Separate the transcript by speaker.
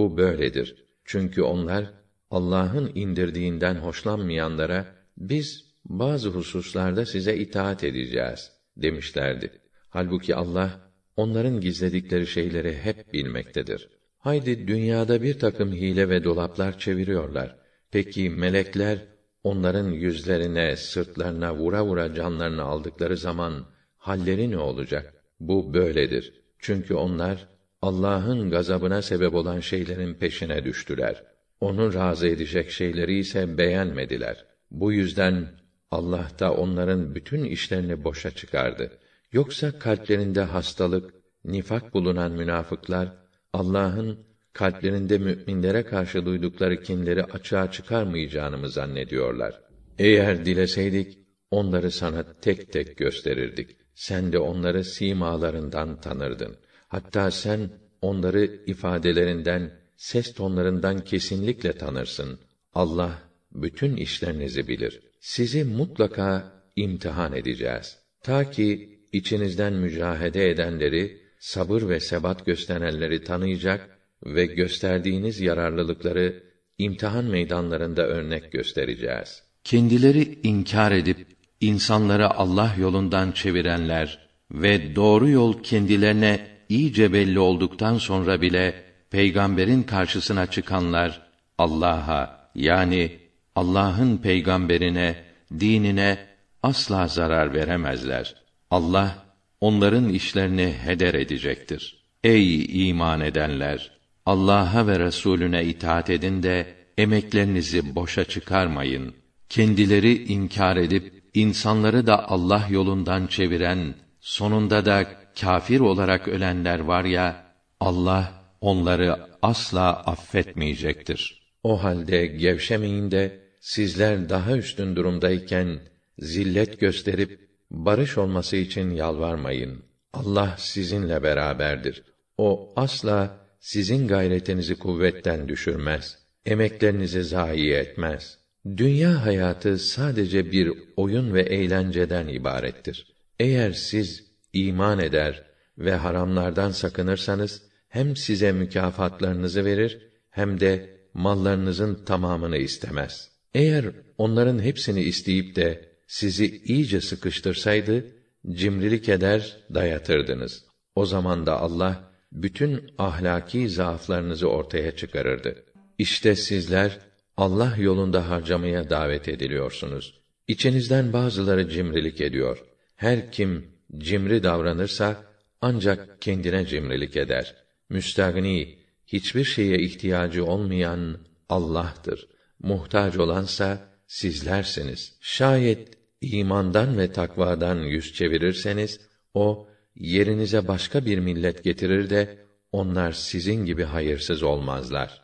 Speaker 1: Bu böyledir. Çünkü onlar Allah'ın indirdiğinden hoşlanmayanlara biz bazı hususlarda size itaat edeceğiz demişlerdi. Halbuki Allah onların gizledikleri şeyleri hep bilmektedir. Haydi dünyada bir takım hile ve dolaplar çeviriyorlar. Peki melekler onların yüzlerine, sırtlarına vura vura canlarını aldıkları zaman halleri ne olacak? Bu böyledir. Çünkü onlar Allah'ın gazabına sebep olan şeylerin peşine düştüler. Onu razı edecek şeyleri ise beğenmediler. Bu yüzden Allah da onların bütün işlerini boşa çıkardı. Yoksa kalplerinde hastalık, nifak bulunan münafıklar Allah'ın kalplerinde müminlere karşı duydukları kinleri açığa çıkarmayacağını mı zannediyorlar? Eğer dileseydik onları sana tek tek gösterirdik. Sen de onları simalarından tanırdın. Hatta sen onları ifadelerinden, ses tonlarından kesinlikle tanırsın. Allah bütün işlerinizi bilir. Sizi mutlaka imtihan edeceğiz. Ta ki içinizden mücahede edenleri, sabır ve sebat gösterenleri tanıyacak ve gösterdiğiniz yararlılıkları imtihan meydanlarında örnek göstereceğiz.
Speaker 2: Kendileri inkar edip insanları Allah yolundan çevirenler ve doğru yol kendilerine iyice belli olduktan sonra bile peygamberin karşısına çıkanlar Allah'a yani Allah'ın peygamberine, dinine asla zarar veremezler. Allah onların işlerini heder edecektir. Ey iman edenler, Allah'a ve Resulüne itaat edin de emeklerinizi boşa çıkarmayın. Kendileri inkar edip insanları da Allah yolundan çeviren, sonunda da kafir olarak ölenler var ya, Allah onları asla affetmeyecektir.
Speaker 1: O halde gevşemeyin de sizler daha üstün durumdayken zillet gösterip barış olması için yalvarmayın. Allah sizinle beraberdir. O asla sizin gayretinizi kuvvetten düşürmez. Emeklerinizi zayi etmez. Dünya hayatı sadece bir oyun ve eğlenceden ibarettir. Eğer siz iman eder ve haramlardan sakınırsanız hem size mükafatlarınızı verir hem de mallarınızın tamamını istemez. Eğer onların hepsini isteyip de sizi iyice sıkıştırsaydı cimrilik eder dayatırdınız. O zaman da Allah bütün ahlaki zaaflarınızı ortaya çıkarırdı. İşte sizler Allah yolunda harcamaya davet ediliyorsunuz. İçinizden bazıları cimrilik ediyor. Her kim cimri davranırsa ancak kendine cimrilik eder. Müstagni, hiçbir şeye ihtiyacı olmayan Allah'tır. Muhtaç olansa sizlersiniz. Şayet imandan ve takvadan yüz çevirirseniz o yerinize başka bir millet getirir de onlar sizin gibi hayırsız olmazlar.